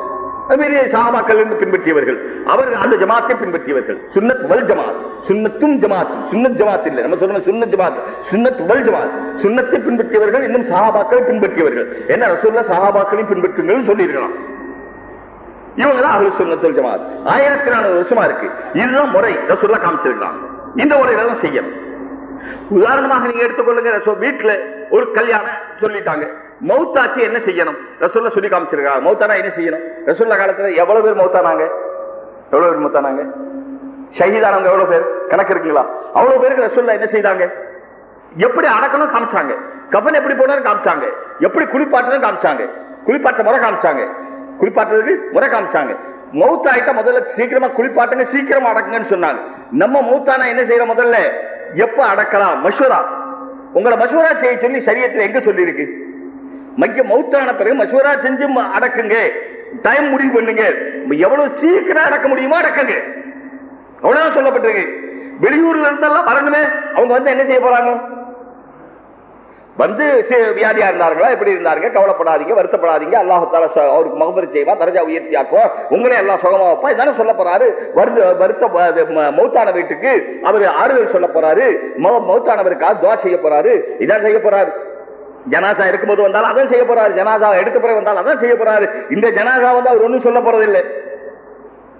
பெரிய சஹாபாக்கள் என்று பின்பற்றியவர்கள். அவர்கள் அந்த ஜமாத்தை பின்பற்றியவர்கள். சுன்னத் வல் ஜமாத் சுன்னத்தும் ஜமாத் சுன்னத் ஜமாத் இல்லை. நம்ம சொல்றோம் சுன்னத் ஜமாத் சுன்னத் வல் ஜமாத் சுன்னத்தை பின்பற்றியவர்கள் இன்னும் சஹாபாக்களை பின்பற்றியவர்கள். என்ன ரசூல்லா சஹாபாக்களையும் பின்பற்றுங்கள் சொல்லியிருக்கலாம் இவங்க தான் அகல் சுன்னத்துல் ஜமாத். ஆயிரத்தி நானூறு வருஷமா இருக்கு. இதுதான் முறை. ரசூல்லா காமிச்சிருக்கலாம் இந்த முறையில தான் செய்யணும். உதாரணமாக நீங்க எடுத்துக்கொள்ளுங்க வீட்டுல ஒரு கல்யாணம் சொல்லிட்டாங்க. மௌத்தாச்சு என்ன செய்யணும்? ரசூல்லா சொல்லி காமிச்சிருக்காங்க. மௌத்தானா என்ன செய்யணும்? ரசூல்லா காலத்துல எவ்வளவு பேர் மௌத்தானாங்க? எவ்வளவு பேர் மௌத்தானாங்க? ஷஹீதானவங்க எவ்வளவு பேர்? கணக்கு இருக்குங்களா? அவ்வளவு பேருக்கு ரசூல்லா என்ன செய்தாங்க? எப்படி அடக்கணும் காமிச்சாங்க. கஃன் எப்படி போடணும் காமிச்சாங்க. எப்படி குளிப்பாட்டணும் காமிச்சாங்க. குளிப்பாட்ட முறை காமிச்சாங்க. குளிப்பாட்டுறதுக்கு முறை காமிச்சாங்க. மௌத் ஆயிட்டா முதல்ல சீக்கிரமா குளிப்பாட்டுங்க சீக்கிரமா அடக்குங்கன்னு சொன்னாங்க. நம்ம மௌத்தானா என்ன செய்யற முதல்ல? எப்ப அடக்கலாம்? மஷூரா. உங்களை மசூரா செய்ய சொல்லி சரியத்துல எங்க சொல்லியிருக்கு? மைய மௌத்தான பிறகு மஷூரா செஞ்சு அடக்குங்க. டைம் முடிவு பண்ணுங்க. எவ்வளவு சீக்கிரம் அடக்க முடியுமோ அடக்குங்க. அவ்வளவுதான் சொல்லப்பட்டிருக்கு. வெளியூர்ல இருந்தெல்லாம் வரணுமே. அவங்க வந்து என்ன செய்ய போறாங்க? வந்து வியாதியா இருந்தார்களா? எப்படி இருந்தாருங்க? கவலைப்படாதீங்க வருத்தப்படாதீங்க. அல்லாஹால அவருக்கு மகபரி செய்வா தரஜா உயர்த்தி உங்களே எல்லாம் சுகமா வைப்பா. இதானே சொல்ல போறாரு. வருந்த வருத்த ம- மௌத்தான வீட்டுக்கு அவர் ஆறுதல் சொல்ல போறாரு. மௌத்தானவருக்காக துவா செய்ய போறாரு. இதான் செய்ய போறாரு. ஜனாசா இருக்கும்போது வந்தாலும் அதான் செய்ய போறாரு. ஜனாசா எடுத்த பிறகு வந்தாலும் அதான் செய்ய போறாரு. இந்த ஜனாசா வந்து அவர் ஒன்றும் சொல்ல போறதில்லை.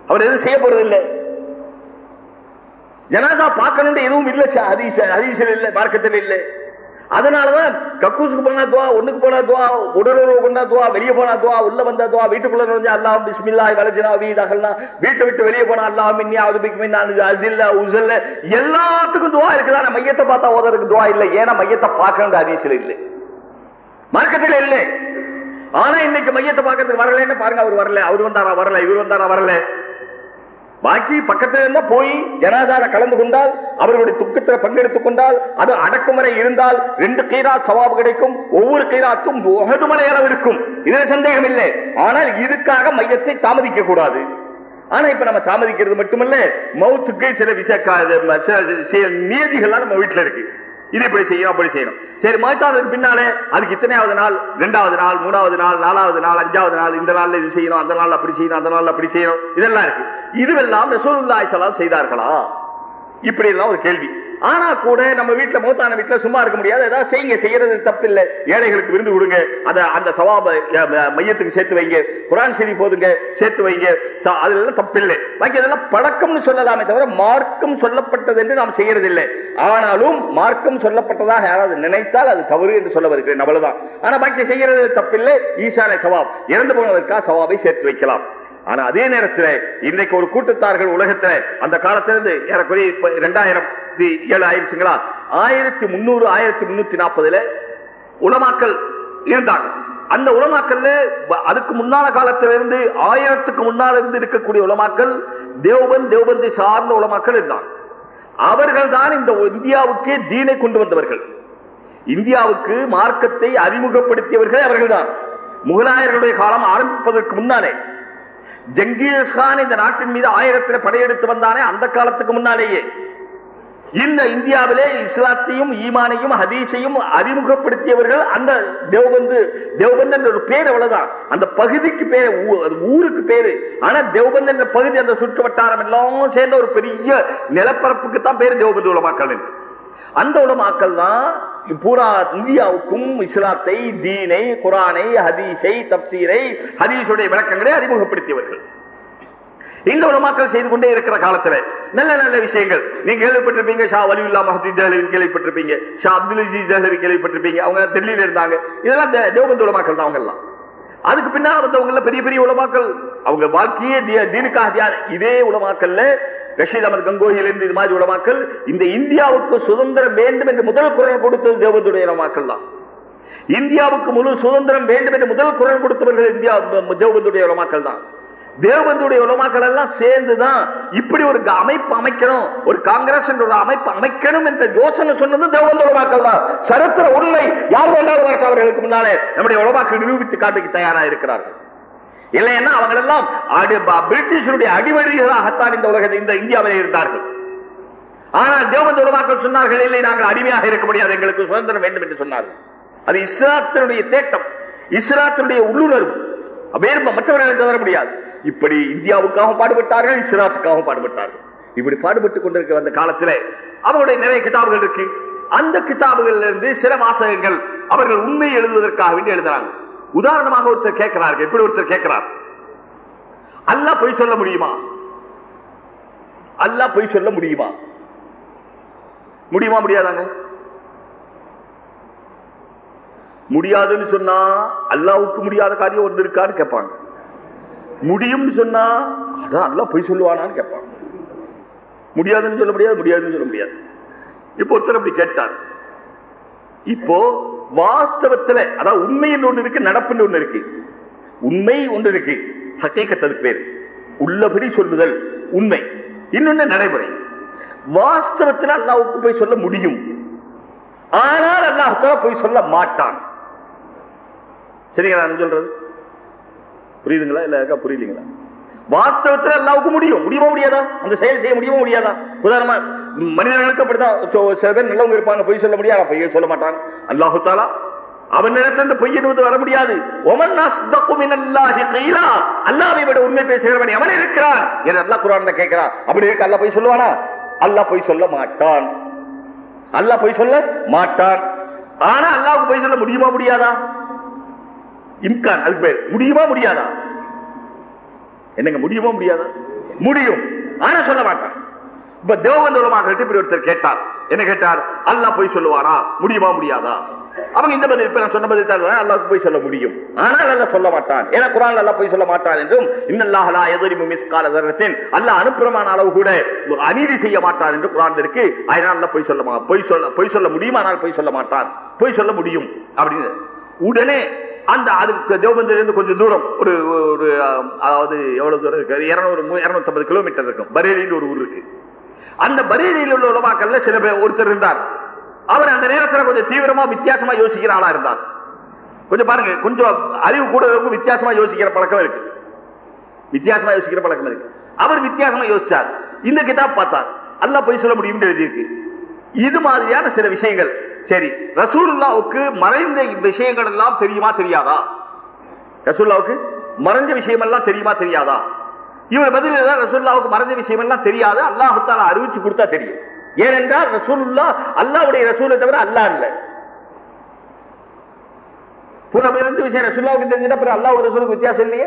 அவர் எதுவும் செய்ய போறதில்லை. ஜனாசா பார்க்கணும்னு எதுவும் இல்லை அதிசல் இல்லை ஹதீஸில் இல்ல மார்க்கத்தில் அதனாலதான் கக்கூசுக்கு போனா துவா ஒண்ணுக்கு போனா துவா உடலுறவு பண்ணா துவா வெளியே போனா துவா உள்ள வந்தா துவா வீட்டுக்குள்ள நுழைஞ்சா அல்லாம் பிஸ்மில்லா வலஜனா வீ வீட்டை விட்டு வெளியே போனா அல்லாம் மின்னி ஆதுபிக் மின்னா அசில்ல உசல்ல எல்லாத்துக்கும் துவா இருக்குதா? நான் மையத்தை பார்த்தா ஓதறதுக்கு துவா இல்லை. ஏன்னா மையத்தை பார்க்கணுங்க ஹதீஸில் இல்லை. மார்க்கத்தில் இல்லை. ஆனா இன்னைக்கு மையத்தை பார்க்கறதுக்கு வரலன்னு பாருங்க அவர் வரல. அவர் வந்தாரா வரல இவர் வந்தாரா வரல. பாக்கி பக்கத்துல இருந்தா போய் ஜனாதார கலந்து கொண்டால் அவர்களுடைய துக்கத்தில் பங்கெடுத்துக் கொண்டால் அது அடக்குமுறை இருந்தால் ரெண்டு கீராத் சவாபு கிடைக்கும். ஒவ்வொரு கீராத்தும் ஒகதுமலை அளவு இருக்கும். இதுல சந்தேகம் இல்லை ஆனால் இதுக்காக மையத்தை தாமதிக்க கூடாது ஆனா இப்ப நம்ம தாமதிக்கிறது மட்டுமல்ல மவுத்துக்கு சில விஷய நியதிகள்லாம் நம்ம வீட்டுல இருக்கு. இது இப்படி செய்யணும் அப்படி செய்யணும். சரி மகத்தானதுக்கு பின்னாலே அதுக்கு இத்தனையாவது நாள் ரெண்டாவது நாள் மூணாவது நாள் நாலாவது நாள் அஞ்சாவது நாள் இந்த நாள்ல இது செய்யணும் அந்த நாள்ல அப்படி செய்யணும் அந்த நாள்ல அப்படி செய்யணும் இதெல்லாம் இருக்கு. இதுவெல்லாம் ரசூலுல்லாஹி ஸல்லல்லாஹு செய்தார்களா? இப்படி எல்லாம் ஒரு கேள்வி. ஆனா கூட நம்ம வீட்டுல மூத்தான வீட்டுல சும்மா இருக்க முடியாது. ஏதாவது செய்யுங்க. செய்யறது தப்பில்லை. ஏழைகளுக்கு விருந்து கொடுங்க. அத அந்த சவாப மையத்துக்கு சேர்த்து வைங்க. குரான் சரி போதுங்க. சேர்த்து வைங்க. ச- அதுல எல்லாம் தப்பில்லை. பாக்கி அதெல்லாம் பழக்கம்னு சொல்லலாமே தவிர மார்க்கம் சொல்லப்பட்டது என்று நாம் செய்யறதில்லை. ஆனாலும் மார்க்கம் சொல்லப்பட்டதாக யாராவது நினைத்தால் அது தவறு என்று சொல்ல வருகிறேன். அவ்வளவுதான். ஆனா பாக்கி செய்யறது தப்பில்லை. ஈசான சவாப். இறந்து போனதற்காக சவாபை சேர்த்து வைக்கலாம். ஆனா அதே நேரத்தில் இன்றைக்கு ஒரு கூட்டத்தார்கள் உலகத்துல அந்த காலத்திலிருந்து ஏறக்குறைய இரண்டாயிரத்தி ரெண்டாயிரத்தி ஏழு ஆயிடுச்சுங்களா? ஆயிரத்தி முன்னூறு ஆயிரத்தி முன்னூத்தி நாற்பதுல உலமாக்கல் இருந்தாங்க அந்த உலமாக்கல்ல அதுக்கு முன்னால காலத்திலிருந்து ஆயிரத்துக்கு முன்னால இருந்து இருக்கக்கூடிய உலமாக்கல் தேவபந்த் தேவபந்தை சார்ந்த உலமாக்கல் இருந்தாங்க. அவர்கள் தான் இந்த இந்தியாவுக்கே தீனை கொண்டு வந்தவர்கள். இந்தியாவுக்கு மார்க்கத்தை அறிமுகப்படுத்தியவர்கள் அவர்கள்தான். முகலாயர்களுடைய காலம் ஆரம்பிப்பதற்கு முன்னாலே ஜங்கீஸ் கான் இந்த நாட்டின் மீது ஆயிரத்தில் படையெடுத்து வந்தானே அந்த காலத்துக்கு முன்னாலேயே. இந்த இந்தியாவிலே இஸ்லாத்தையும் ஈமானையும் ஹதீஸையும் அறிமுகப்படுத்தியவர்கள் அந்த தேவபந்து தேவபந்து என்ற ஒரு பேர் அவ்வளவுதான். அந்த பகுதிக்கு பேர் ஊ- அது ஊருக்கு பேரு. ஆனா தேவபந்து என்ற பகுதி அந்த சுற்று வட்டாரம் எல்லாம் சேர்ந்த ஒரு பெரிய நிலப்பரப்புக்கு தான் பேரு தேவபந்து உலமாக்கள் என்று. அந்த உலமாக்கள் தான் பூரா இந்தியாவுக்கும் இஸ்லாத்தை தீனை குரானை ஹதீஸை தப்சீரை ஹதீஸுடைய விளக்கங்களை அறிமுகப்படுத்தியவர்கள். இந்த உலமாக்கள் செய்து கொண்டே இருக்கிற காலத்துல நல்ல நல்ல விஷயங்கள். நீங்க கேள்விப்பட்டிருப்பீங்க ஷா வலியுல்லா மஹதி தேஹலவி கேள்விப்பட்டிருப்பீங்க ஷா அப்துல் அஜீஸ் தேஹலவி கேள்விப்பட்டிருப்பீங்க அவங்க டெல்லியில இருந்தாங்க. இதெல்லாம் தே- தேவபந்து உலமாக்கள் தான் அவங்க எல்லாம் அதுக்கு பின்னால் வந்தவங்க பெரிய பெரிய உலமாக்கள். அவங்க வாழ்க்கையே தீனுக்காக இதே உலமாக்கல்ல ரஷீத் அமர் கங்கோஹில் இருந்து இது மாதிரி உலமாக்கள் இந்த இந்தியாவுக்கு சுதந்திரம் வேண்டும் என்று முதல் குரல் கொடுத்தது தேவதுடைய உலமாக்கள் தான் இந்தியாவுக்கு முழு சுதந்திரம் வேண்டும் என்று முதல் குரல் கொடுத்தவர்கள் இந்தியா தேவபந்துடைய உலமாக்கள் தான் தேவபந்துடைய உலமாக்கள் எல்லாம் சேர்ந்துதான் இப்படி ஒரு அமைப்பு அமைக்கணும் ஒரு காங்கிரஸ் என்ற ஒரு அமைப்பு அமைக்கணும் என்ற யோசனை சொன்னது தேவந்த உலமாக்கள் தான் சரித்திர உருளை யார் வேண்டாம் அவர்களுக்கு முன்னாலே நம்முடைய உலமாக்கள் நிரூபித்து காட்டுக்கு தயாராக இருக்கிறார்கள் இல்லைன்னா அவங்க எல்லாம் பிரிட்டிஷருடைய அடிவழிகளாகத்தான் இந்த உலகத்தில் இந்த இந்தியாவில் இருந்தார்கள். ஆனால் தேவந்த உருவாக்கம் சொன்னார்கள் இல்லை நாங்கள் அடிமையாக இருக்க முடியாது எங்களுக்கு சுதந்திரம் வேண்டும் என்று சொன்னார்கள். அது இஸ்லாத்தினுடைய தேட்டம் இஸ்லாத்தினுடைய உள்ளுணர்வு. வேறுபா மற்றவர்கள் தவற முடியாது. இப்படி இந்தியாவுக்காக பாடுபட்டார்கள் இஸ்லாத்துக்காகவும் பாடுபட்டார்கள். இப்படி பாடுபட்டு கொண்டிருக்கிற அந்த காலத்தில் அவருடைய நிறைய கிதாபுகள் இருக்கு. அந்த கிதாபுகள்ல இருந்து சில வாசகங்கள் அவர்கள் உண்மை எழுதுவதற்காக வேண்டி எழுதுறாங்க. உதாரணமாக ஒருத்தர் கேட்கிறார் எப்படி ஒருத்தர் கேட்கிறார். அல்ல பொய் சொல்ல முடியுமா? அல்லாஹ் பொய் சொல்ல முடியுமா? முடியுமா முடியாதாங்க? முடியாதுன்னு சொன்னா அல்லாவுக்கு முடியாத காரியம் ஒன்று இருக்கான்னு கேட்பாங்க. முடியும்னு சொன்னா அதான் அல்லாஹ் பொய் சொல்லுவானான்னு கேட்பாங்க. முடியாதுன்னு சொல்ல முடியாது முடியாதுன்னு சொல்ல முடியாது. இப்போ ஒருத்தர் அப்படி கேட்டார். இப்போ வாஸ்தவத்துல அதாவது உண்மைன்னு ஒண்ணு இருக்கு நடப்புன்னு ஒண்ணு இருக்கு. உண்மை ஒன்று இருக்கு. ஹக்கீக்கத்ததுக்கு பேர். உள்ளபடி சொல்லுதல் உண்மை. இன்னொன்னு நடைமுறை. வாஸ்தவத்தில் அல்லாவுக்கு போய் சொல்ல முடியும். ஆனால் அல்லாஹால போய் சொல்ல மாட்டான். சரிங்களா நான் சொல்றது? புரியுதுங்களா இல்ல இருக்கா புரியலீங்களா? வாஸ்தவத்தில் அல்லாவுக்கு முடியும். முடியுமா முடியாதா? அந்த செயல் செய்ய முடியுமா முடியாதா? உதாரணமா மனிதர்களுக்கு அப்படிதான் சில பேர் நல்லவங்க இருப்பாங்க பொய் சொல்ல முடியாது பொய்யை சொல்ல மாட்டாங்க? அல்லாஹு தாலா அவன் நேரத்தில் இந்த பொய் என்பது வர முடியாது. அல்லாவை விட உண்மை பேசுகிறவன் அவன் இருக்கிறான்? என்று அல்லாஹ் குரான் கேட்கிறான். அப்படி இருக்கு அல்லாஹ் பொய் சொல்லுவானா? அல்லாஹ் பொய் சொல்ல மாட்டான். அல்லாஹ் பொய் சொல்ல மாட்டான். ஆனா அல்லாவுக்கு பொய் சொல்ல முடியுமா முடியாதா? இம்கான் அதுக்கு பேர். முடியுமா முடியாதா? என்னங்க முடியுமா முடியாதா? முடியும். ஆனா சொல்ல மாட்டான். இப்ப தேவபந்த இப்படி ஒருத்தர் கேட்டார். என்ன கேட்டார்? அல்லா போய் சொல்லுவானா? முடியுமா முடியாதா? அவங்க இந்த பதில் இப்ப நான் சொன்ன பதில் தான் அல்லாஹ் போய் சொல்ல முடியும். ஆனால் அல்ல சொல்ல மாட்டான். ஏன்னா குரான் அல்ல போய் சொல்ல மாட்டான் என்றும் இன்னல்லாஹலா எதிரி யதுரிமு மிஸ்கால தர்ரத்தின் அல்லாஹ் அனுப்புறமான அளவு கூட அநீதி செய்ய மாட்டான் என்று குரான் இருக்கு. அதனால போய் சொல்ல போய் பொய் சொல்ல பொய் சொல்ல முடியுமா? ஆனால் பொய் சொல்ல மாட்டான். பொய் சொல்ல முடியும். அப்படின்னு. உடனே அந்த அதுக்கு தேவபந்திலிருந்து கொஞ்சம் தூரம் ஒரு ஒரு அதாவது எவ்வளவு தூரம் இருக்கு? இருநூறு இருநூத்தி ஐம்பது கிலோமீட்டர் இருக்கும். பரேலின்னு ஒரு ஊர் இருக்கு. அந்த பரேலியில் உள்ள உலமாக்கல்ல சில பேர் ஒருத்தர் இருந்தார். அவர் அந்த நேரத்தில் கொஞ்சம் தீவிரமா வித்தியாசமா யோசிக்கிற ஆளா இருந்தார். கொஞ்சம் பாருங்க கொஞ்சம் அறிவு கூட இருக்கும் வித்தியாசமா யோசிக்கிற பழக்கம் இருக்கு. வித்தியாசமா யோசிக்கிற பழக்கம் இருக்கு. அவர் வித்தியாசமா யோசிச்சார். இந்த கிதாப் பார்த்தார். அல்லாஹ் போய் சொல்ல முடியும் எழுதியிருக்கு. இது மாதிரியான சில விஷயங்கள். சரி ரசூல்லாவுக்கு மறைந்த விஷயங்கள் எல்லாம் தெரியுமா தெரியாதா? ரசூல்லாவுக்கு மறைஞ்ச விஷயம் எல்லாம் தெரியுமா தெரியாதா? இவர் பதில் தான் ரசூல்லாவுக்கு மறைஞ்ச விஷயம் எல்லாம் தெரியாது. அல்லாஹு அறிவிச்சு கொடுத்தா தெரியும். ஏனென்றால் ரசூல்லா அல்லாஹ்வுடைய ரசூலை தவிர அல்லாஹ் இல்லை. புறமிருந்து விஷயம் ரசூல்லாவுக்கு தெரிஞ்சுட்டா அப்புறம் அல்லாஹ் ரசூலுக்கு வித்தியாசம் இல்லையே?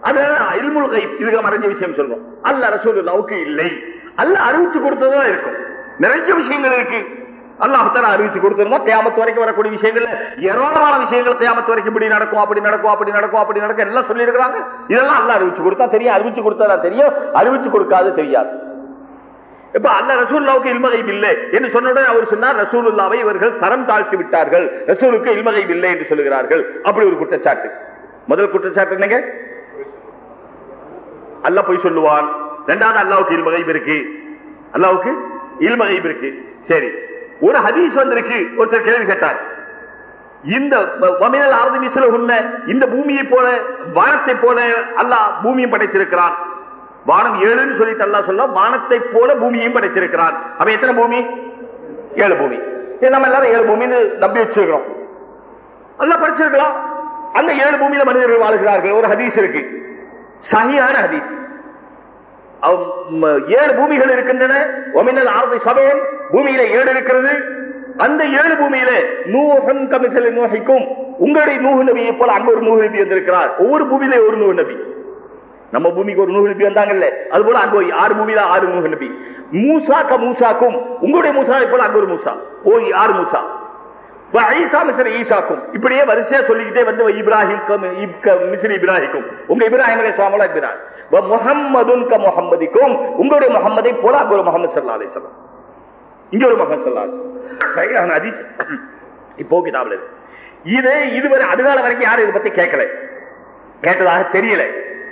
அதனால இல்முல் கைப் இதுக்கு மறைஞ்ச விஷயம் சொல்றோம். அல்லாஹ் ரசூலுல்லாவுக்கு இல்லை. அல்ல அறிவிச்சு கொடுத்ததும் இருக்கும். நிறைய விஷயங்கள் இருக்கு. அல்லாஹால அறிவிச்சு கொடுத்திருந்தா கியாமத்து வரைக்கும் வரக்கூடிய விஷயங்கள்ல ஏராளமான விஷயங்கள் கியாமத்து வரைக்கும் இப்படி நடக்கும் அப்படி நடக்கும் அப்படி நடக்கும் அப்படி நடக்கும். எல்லாம் சொல்லியிருக்கிறாங்க. இதெல்லாம் அல்ல அறிவிச்சு கொடுத்தா தெரியும். அறிவிச்சு கொடுத்தா தெரியும். அறிவிச்சு கொடுக்காது தெரியாது. இப்ப அல்ல ரசூல்லாவுக்கு இல்மகைப் இல்லை என்று சொன்னவுடன் அவர் சொன்னார் ரசூலுல்லாவை இவர்கள் தரம் தாழ்த்தி விட்டார்கள். ரசூலுக்கு இல்மகைப் இல்லை என்று சொல்லுகிறார்கள். அப்படி ஒரு குற்றச்சாட்டு. முதல் குற்றச்சாட்டு என்னங்க? அல்லாஹ் போய் சொல்லுவான். இரண்டாவது அல்லாவுக்கு இல்மகைப் இருக்கு. அல்லாவுக்கு இல்மகைப் இருக்கு. சரி. ஒரு ஹதீஸ் வந்திருக்கு. ஒருத்தர் கேள்வி கேட்டார். இந்த வமினல் ஆரதி மீசல உண்மை இந்த பூமியை போல வானத்தை போல அல்லாஹ் பூமியும் படைத்திருக்கிறான். வானம் ஏழுன்னு சொல்லிட்டு அல்லா சொல்ல வானத்தை போல பூமியும் படைத்திருக்கிறான். அவன் எத்தனை பூமி? ஏழு பூமி. இது நம்ம எல்லாரும் ஏழு பூமின்னு நம்பி வச்சிருக்கிறோம். நல்லா படிச்சிருக்கலாம். அந்த ஏழு பூமியில மனிதர்கள் வாழ்கிறார்கள். ஒரு ஹதீஸ் இருக்கு. சகியான ஹதீஸ். ஏழு பூமிகள் இருக்கின்றன. ஒமினல் ஆரதி சபையன் பூமியில ஏழு இருக்கிறது. அந்த ஏழு பூமியில நூஹன் கமிசலை நோகிக்கும் உங்களுடைய நூகு நபியை போல அங்க ஒரு நூகு நபி வந்திருக்கிறார். ஒவ்வொரு பூமியில ஒரு நூகு நபி. நம்ம பூமிக்கு ஒரு நூகு நபி வந்தாங்கல்ல அது போல அங்க ஆறு பூமியில ஆறு நூகு நபி. மூசா க மூசாக்கும் உங்களுடைய மூசாவை போல அங்க ஒரு மூசா. ஓ ஆறு மூசா. வ ஈசா மிஸ்ர ஈசாக்கும். இப்படியே வரிசையா சொல்லிக்கிட்டே வந்து இப்ராஹிம் க மிஸ்ர இப்ராஹிக்கும். உங்க இப்ராஹிம் அலை சுவாமலா இப்ராஹிம். முகம்மதுன் க முகம்மதிக்கும் உங்களுடைய முகம்மதை போல அங்க ஒரு முகமது சல்லா அலிஸ்லாம் இங்க ஒரு முகமது ஸல்லல்லாஹு அலைஹி இப்போ கிதாபில் இருக்கு. இது இதுவரை அதுகால வரைக்கும் யாரும் இதை பத்தி கேட்கல. கேட்டதாக தெரியல.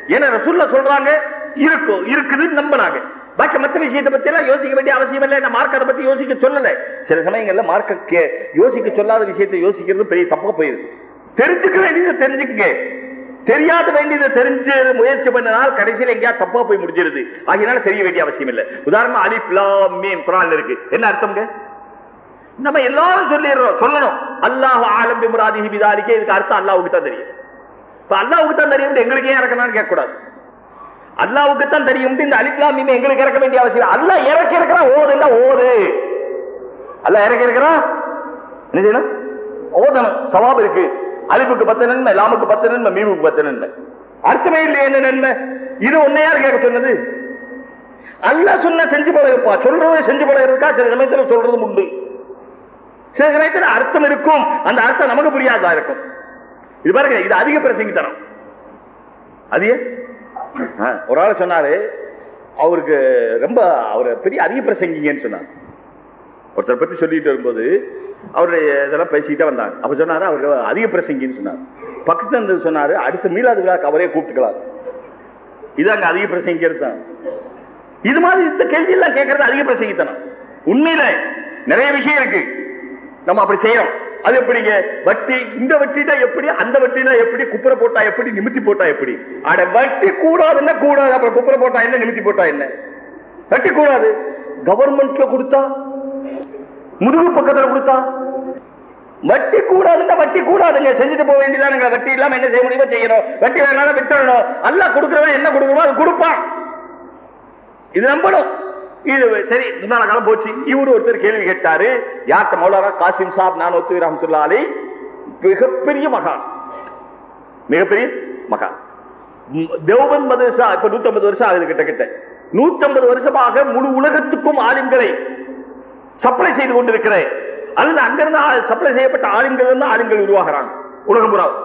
ஏன்னா ரசூல்ல சொல்றாங்க இருக்கும் இருக்குதுன்னு நம்பினாங்க. பாக்கி மற்ற விஷயத்தை பத்தி எல்லாம் யோசிக்க வேண்டிய அவசியம் இல்லை. என்ன மார்க் அதை பத்தி யோசிக்க சொல்லல. சில சமயங்கள்ல மார்க்க கே- யோசிக்க சொல்லாத விஷயத்தை யோசிக்கிறது பெரிய தப்பா போயிருது தெரிஞ்சுக்க வேண்டியதை தெரிஞ்சுக்கங்க. தெரியாத வேண்டியதை தெரிஞ்சு முயற்சி பண்ணினால் கடைசியில எங்கேயா தப்பா போய் முடிஞ்சிருது. ஆகினால தெரிய வேண்டிய அவசியம் இல்லை. உதாரணமா அலிஃப்லா லாம் மீம் குரான்ல இருக்கு. என்ன அர்த்தம்ங்க? நம்ம எல்லாரும் சொல்லிடுறோம் சொல்லணும். அல்லாஹ் ஆலம்பி பிமுராதிஹி பிதாலிக்கே இதுக்கு அர்த்தம் அல்லாஹ்வுக்கு தான் தெரியும். இப்ப அல்லாஹுக்கு தான் தெரியும் எங்களுக்கு ஏன் இறக்கணும்னு கேட்கக்கூடாது? தான் தெரியும் இந்த அலிப்லாம் மீம் எங்களுக்கு இறக்க வேண்டிய அவசியம் இல்லை. அல்லாஹ் இறக்கி இருக்கிறான் இல்ல ஓது. அல்ல இறக்கி இருக்கிறான் என்ன செய்யணும்? ஓதணும். சவாப் இருக்கு. அழிவுக்கு பத்து நன்மை லாமுக்கு பத்து நன்மை மீமுக்கு பத்து நன்மை. அர்த்தமே இல்லை என்ன நன்மை? இது ஒன்ன கேட்க சொன்னது? அல்ல சொன்ன செஞ்சு பழகப்பா. சொல்றதை செஞ்சு பழகிறதுக்கா சில சமயத்தில் சொல்றதும் உண்டு. சில சமயத்தில் அர்த்தம் இருக்கும். அந்த அர்த்தம் நமக்கு புரியாததா இருக்கும். இது பாருங்க இது அதிக பிரசங்கித்தனம். அதிக ஆ, ஒரு ஆள் சொன்னாரு அவருக்கு ரொம்ப அவர் பெரிய அதிக பிரசங்கிங்கன்னு சொன்னார். ஒருத்தரை பற்றி சொல்லிட்டு வரும்போது அவருடைய இதெல்லாம் பேசிக்கிட்டே வந்தாங்க அப்போ சொன்னார் அவருக்கு அதிக பிரசங்கின்னு சொன்னார். பக்கத்தில் இருந்து சொன்னார் அடுத்த மீளாது விழாக்கு அவரே கூப்பிட்டுக்கலாம் இது அங்கே அதிக பிரசங்கிக்கிறது தான். இது மாதிரி இந்த கேள்வி எல்லாம் கேட்கறது அதிக பிரசங்கித்தனம். உண்மையில நிறைய விஷயம் இருக்கு. நம்ம அப்படி செய்யறோம். அது எப்படிங்க? வட்டி இந்த வட்டினா எப்படி அந்த வட்டினா எப்படி குப்புற போட்டா எப்படி நிமித்தி போட்டா எப்படி? அட வட்டி கூடாதுன்னா கூடாது அப்புறம் குப்புற போட்டா என்ன நிமித்தி போட்டா என்ன? வட்டி கூடாது. கவர்மெண்ட்ல கொடுத்தா முதுகு பக்கத்துல கொடுத்தா? வட்டி கூடாதுன்னா வட்டி கூடாதுங்க. செஞ்சுட்டு போக வேண்டியதானுங்க. வட்டி இல்லாம என்ன செய்ய முடியுமோ செய்யணும். வட்டி வேணாலும் விட்டுறணும். அல்ல கொடுக்குறவன் என்ன கொடுக்குறோமோ அது கொடுப்பான். இது நம்பணும். இது சரி முன்னால காலம் போச்சு. இவரு ஒருத்தர் கேள்வி கேட்டாரு. யார்கிட்ட மௌலானா காசிம் சாப் நான் ஒத்து ரஹமத்துல்லாலி மிகப்பெரிய மகான். மிகப்பெரிய மகான். தேவன் தேவபந்த் மதரசா இப்ப 150 வருஷம் ஆகுது கிட்ட கிட்ட 150 வருஷமாக முழு உலகத்துக்கும் ஆளுங்களை சப்ளை செய்து கொண்டிருக்கிறேன். அல்லது அங்கிருந்து சப்ளை செய்யப்பட்ட ஆளுங்கள் இருந்து ஆளுங்கள் உருவாகிறாங்க. உலகம் புறாவும்